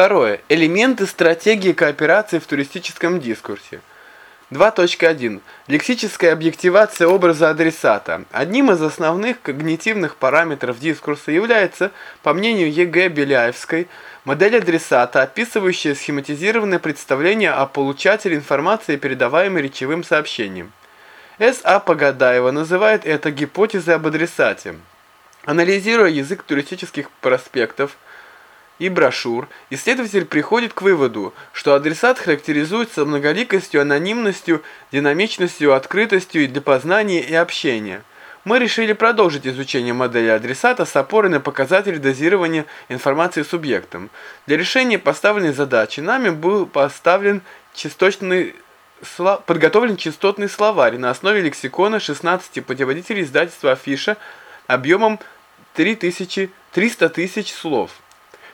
Второе. Элементы стратегии кооперации в туристическом дискурсе. 2.1. Лексическая объективация образа адресата. Одним из основных когнитивных параметров дискурса является, по мнению Е.Г. Беляевской, модель адресата, описывающая схематизированное представление о получателе информации, передаваемой речевым сообщением. С.А. Погадаева называет это гипотезой об адресате. Анализируя язык туристических проспектов, и брошюр, исследователь приходит к выводу, что адресат характеризуется многоликостью, анонимностью, динамичностью, открытостью для познания и общения. Мы решили продолжить изучение модели адресата с опорой на показатели дозирования информации субъектом. Для решения поставленной задачи нами был поставлен частотный подготовлен частотный словарь на основе лексикона 16 путеводителей издательства Афиша объемом 3000 300 тысяч слов.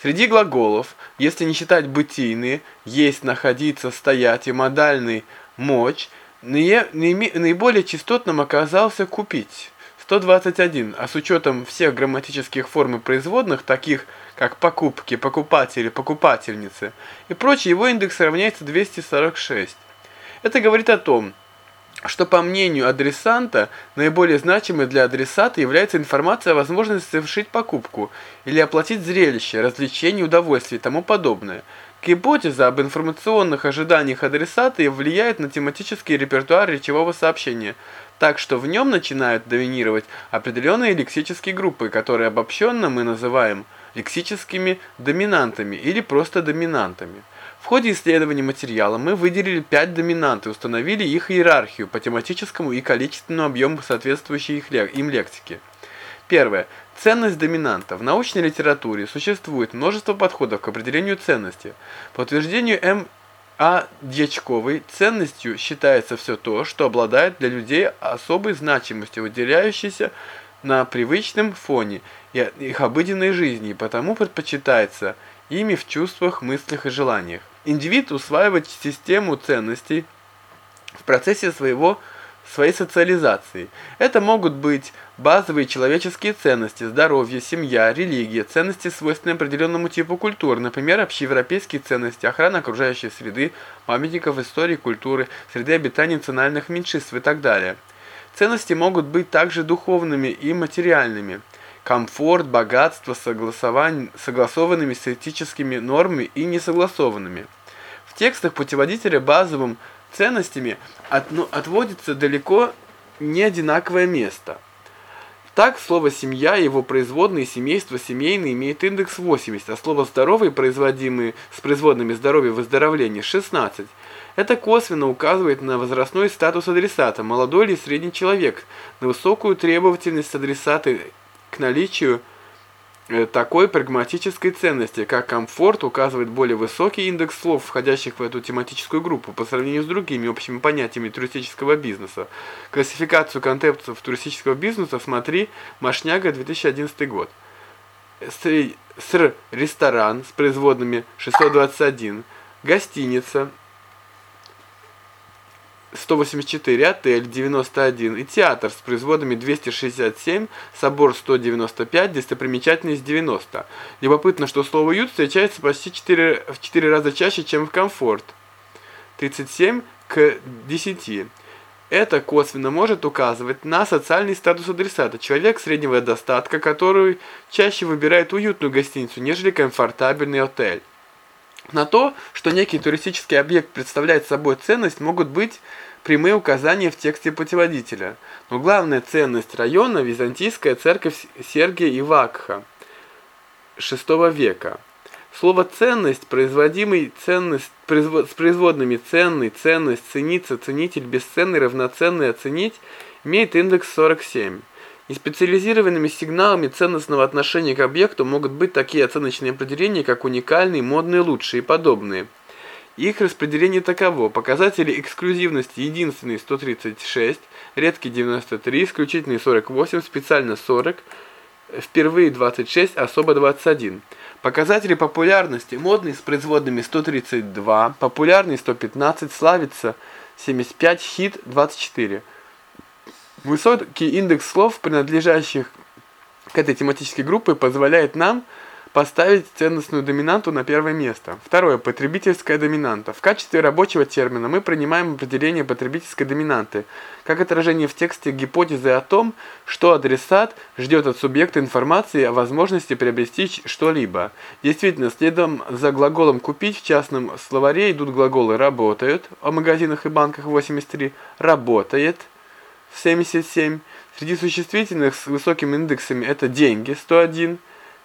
Среди глаголов, если не считать бытийные, есть, находиться, стоять и модальный мочь, наиболее частотным оказался купить. 121, а с учетом всех грамматических форм и производных, таких как покупки, покупатели, покупательницы и прочее, его индекс равняется 246. Это говорит о том, что по мнению адресанта, наиболее значимой для адресата является информация о возможности совершить покупку или оплатить зрелище, развлечение, удовольствие и тому подобное. Гипотеза об информационных ожиданиях адресата влияет на тематический репертуар речевого сообщения, так что в нем начинают доминировать определенные лексические группы, которые обобщенно мы называем лексическими доминантами или просто доминантами. Ходе исследования материала мы выделили пять доминант и установили их иерархию по тематическому и количественному объему соответствующей им лексики. Первое. Ценность доминанта. В научной литературе существует множество подходов к определению ценности. По утверждению М. А. Дьячковой, ценностью считается все то, что обладает для людей особой значимостью, выделяющейся на привычном фоне их обыденной жизни, и потому предпочитается ими в чувствах, мыслях и желаниях. Индивид усваивает систему ценностей в процессе своего своей социализации. Это могут быть базовые человеческие ценности, здоровье, семья, религия, ценности, свойственные определенному типу культуры, например, общеевропейские ценности, охрана окружающей среды, памятников истории, культуры, среды обитания национальных меньшинств и так далее. Ценности могут быть также духовными и материальными – комфорт, богатство согласованными с этическими нормами и несогласованными. Текстах путеводителя базовым ценностями от, отводится далеко не одинаковое место. Так, слово «семья» и его производные «семейство», «семейный» имеет индекс 80, а слово «здоровый», производимые с производными «здоровье», «выздоровление» 16. Это косвенно указывает на возрастной статус адресата, молодой или средний человек, на высокую требовательность адресата к наличию такой прагматической ценности, как комфорт, указывает более высокий индекс слов, входящих в эту тематическую группу, по сравнению с другими общими понятиями туристического бизнеса. Классификацию концепций туристического бизнеса смотри Машняга, 2011 год. Ср ресторан с производными 621, гостиница 184, отель 91 и театр с производами 267, собор 195, достопримечательность 90. Любопытно, что слово «уют» встречается почти 4, в 4 раза чаще, чем в «комфорт» 37 к 10. Это косвенно может указывать на социальный статус адресата. Человек среднего достатка, который чаще выбирает уютную гостиницу, нежели комфортабельный отель. На то, что некий туристический объект представляет собой ценность, могут быть прямые указания в тексте путеводителя. Но главная ценность района – византийская церковь Сергия и Вакха VI века. Слово «ценность», производимый ценность, производ, с производными «ценный», «ценность», «цениться», «ценитель», «бесценный», «равноценный», «оценить» имеет индекс 47. Неспециализированными сигналами ценностного отношения к объекту могут быть такие оценочные определения, как уникальный, модный, лучший и подобные. Их распределение таково. Показатели эксклюзивности единственный 136, редкий 93, исключительный 48, специально 40, впервые 26, особо 21. Показатели популярности модный с производными 132, популярный 115, славится 75, хит 24. Высокий индекс слов, принадлежащих к этой тематической группе, позволяет нам поставить ценностную доминанту на первое место. Второе. Потребительская доминанта. В качестве рабочего термина мы принимаем определение потребительской доминанты как отражение в тексте гипотезы о том, что адресат ждет от субъекта информации о возможности приобрести что-либо. Действительно, следом за глаголом «купить» в частном словаре идут глаголы «работают» о магазинах и банках 83, «работает» 77, среди существительных с высокими индексами это «деньги» 101,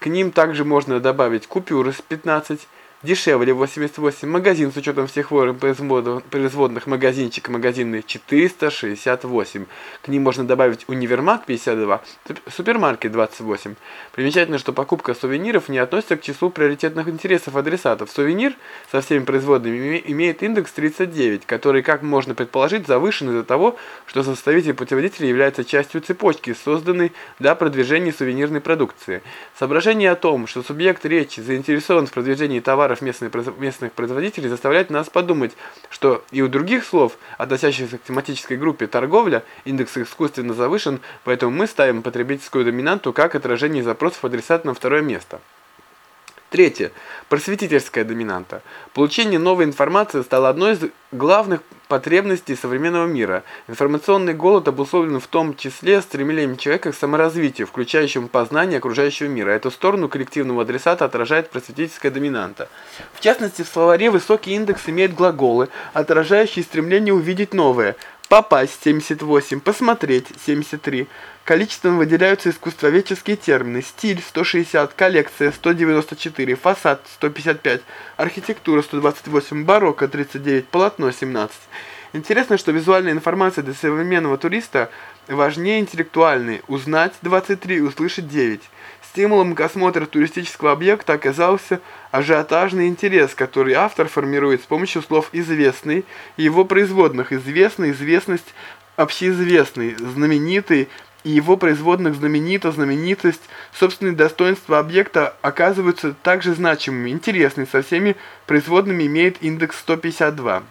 к ним также можно добавить купюры с 15, дешевле 88, магазин с учетом всех ворон производных, магазинчик магазинный 468. К ним можно добавить универмаг 52, супермаркет 28. Примечательно, что покупка сувениров не относится к числу приоритетных интересов адресатов. Сувенир со всеми производными имеет индекс 39, который, как можно предположить, завышен из-за того, что составитель путеводителя является частью цепочки, созданной для продвижения сувенирной продукции. Соображение о том, что субъект речи заинтересован в продвижении товара товаров местных, местных производителей заставляет нас подумать, что и у других слов, относящихся к тематической группе торговля, индекс искусственно завышен, поэтому мы ставим потребительскую доминанту как отражение запросов адресата на второе место. Третье. Просветительская доминанта. Получение новой информации стало одной из главных потребностей современного мира. Информационный голод обусловлен в том числе стремлением человека к саморазвитию, включающему познание окружающего мира. Эту сторону коллективного адресата отражает просветительская доминанта. В частности, в словаре высокий индекс имеет глаголы, отражающие стремление увидеть новое – Попасть 78, посмотреть 73. Количеством выделяются искусствоведческие термины. Стиль 160, коллекция 194, фасад 155, архитектура 128, барокко 39, полотно 17. Интересно, что визуальная информация для современного туриста важнее интеллектуальной. Узнать 23, услышать 9. Стимулом к осмотру туристического объекта оказался ажиотажный интерес, который автор формирует с помощью слов «известный» и его производных «известный», «известность», «общеизвестный», «знаменитый» и его производных «знаменито», «знаменитость», собственные достоинства объекта оказываются также значимыми. Интересный со всеми производными имеет индекс 152.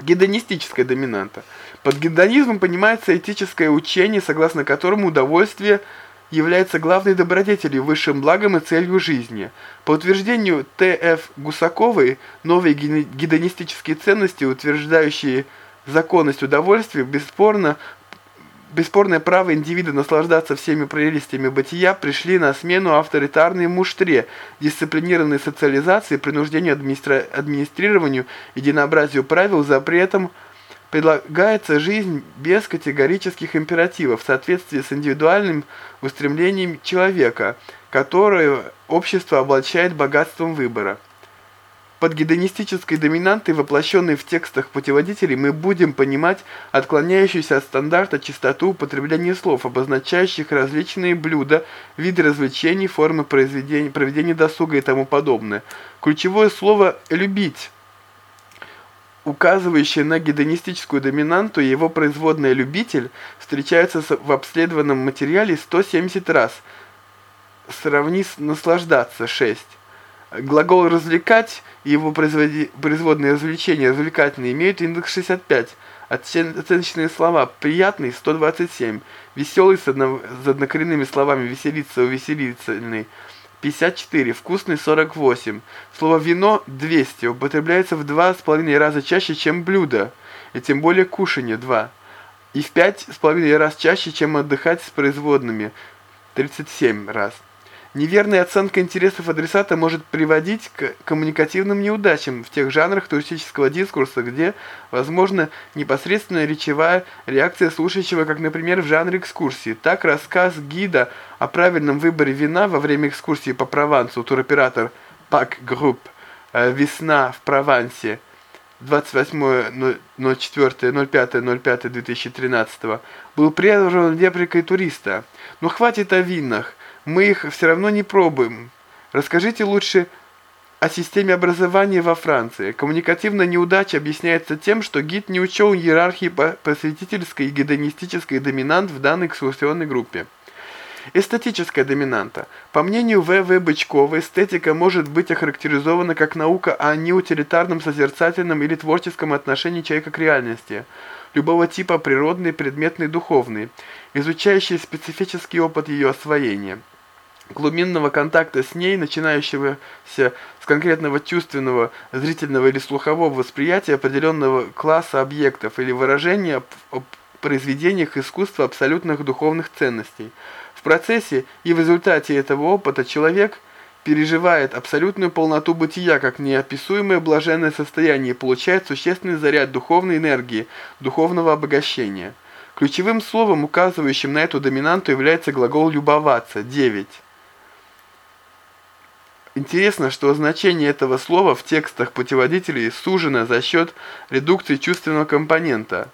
Гедонистическая доминанта. Под гедонизмом понимается этическое учение, согласно которому удовольствие – является главной добродетелью, высшим благом и целью жизни. По утверждению Т.Ф. Гусаковой, новые гедонистические ценности, утверждающие законность удовольствия, бесспорно бесспорное право индивида наслаждаться всеми прелестями бытия пришли на смену авторитарной муштре, дисциплинированной социализации, принуждению администра... администрированию, единообразию правил, запретам, Предлагается жизнь без категорических императивов в соответствии с индивидуальным устремлением человека, которое общество облачает богатством выбора. Под гедонистической доминантой, воплощенной в текстах путеводителей, мы будем понимать отклоняющуюся от стандарта чистоту употребления слов, обозначающих различные блюда, виды развлечений, формы проведения досуга и тому подобное. Ключевое слово «любить» указывающая на гедонистическую доминанту и его производная «любитель» встречаются в обследованном материале 170 раз. Сравни с «наслаждаться» 6. Глагол «развлекать» и его производные развлечения «развлекательные» имеют индекс 65. Оценочные слова «приятный» 127. «Веселый» с однокоренными словами «веселиться», «увеселительный» 54, вкусный 48. Слово вино 200 употребляется в два с половиной раза чаще, чем блюдо, и тем более кушанье 2. И в пять с половиной раз чаще, чем отдыхать с производными 37 раз. Неверная оценка интересов адресата может приводить к коммуникативным неудачам в тех жанрах туристического дискурса, где возможна непосредственная речевая реакция слушающего, как, например, в жанре экскурсии. Так, рассказ гида о правильном выборе вина во время экскурсии по Провансу туроператор PAC Group э, «Весна в Провансе» 28.04.05.05.2013 был прерван репликой туриста. Но хватит о винах мы их все равно не пробуем. Расскажите лучше о системе образования во Франции. Коммуникативная неудача объясняется тем, что гид не учел иерархии просветительской и гедонистической доминант в данной экскурсионной группе. Эстетическая доминанта. По мнению В.В. Бычкова, эстетика может быть охарактеризована как наука о неутилитарном, созерцательном или творческом отношении человека к реальности, любого типа природный, предметный, духовный, изучающий специфический опыт ее освоения. глубинного контакта с ней, начинающегося с конкретного чувственного, зрительного или слухового восприятия определенного класса объектов или выражения о произведениях искусства абсолютных духовных ценностей. Процессе и в результате этого опыта человек переживает абсолютную полноту бытия как неописуемое блаженное состояние и получает существенный заряд духовной энергии, духовного обогащения. Ключевым словом, указывающим на эту доминанту, является глагол «любоваться» 9. Интересно, что значение этого слова в текстах путеводителей сужено за счет редукции чувственного компонента.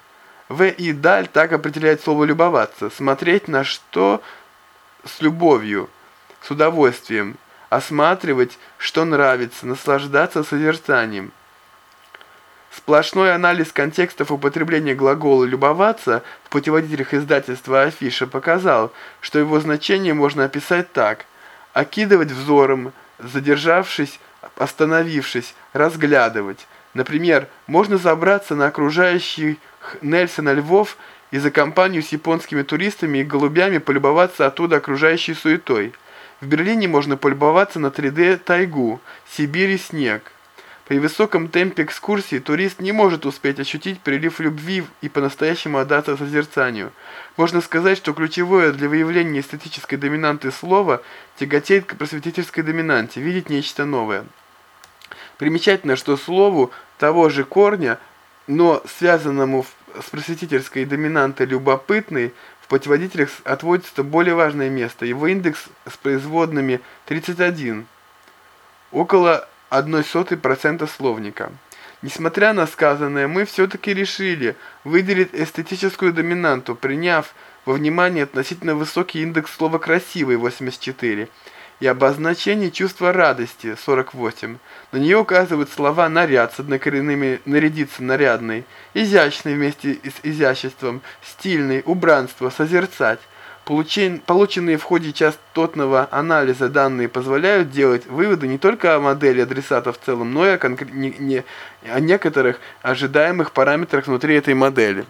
В. И. Даль так определяет слово «любоваться» – смотреть на что с любовью, с удовольствием, осматривать, что нравится, наслаждаться созерцанием. Сплошной анализ контекстов употребления глагола «любоваться» в путеводителях издательства «Афиша» показал, что его значение можно описать так – окидывать взором, задержавшись, остановившись, разглядывать. Например, можно забраться на окружающих Нельсона Львов и за компанию с японскими туристами и голубями полюбоваться оттуда окружающей суетой. В Берлине можно полюбоваться на 3D тайгу, Сибирь и снег. При высоком темпе экскурсии турист не может успеть ощутить прилив любви и по-настоящему отдаться созерцанию. Можно сказать, что ключевое для выявления эстетической доминанты слова тяготеет к просветительской доминанте, видеть нечто новое. Примечательно, что слову того же корня, но связанному с просветительской доминантой любопытный, в путеводителях отводится более важное место. Его индекс с производными 31. Около 0,01% словника. Несмотря на сказанное, мы все-таки решили выделить эстетическую доминанту, приняв во внимание относительно высокий индекс слова «красивый» 84 и обозначение чувства радости 48. На нее указывают слова «наряд» с однокоренными «нарядиться нарядный», «изящный» вместе с изяществом, «стильный», «убранство», «созерцать». Полученные в ходе частотного анализа данные позволяют делать выводы не только о модели адресата в целом, но и о, не, не, о некоторых ожидаемых параметрах внутри этой модели.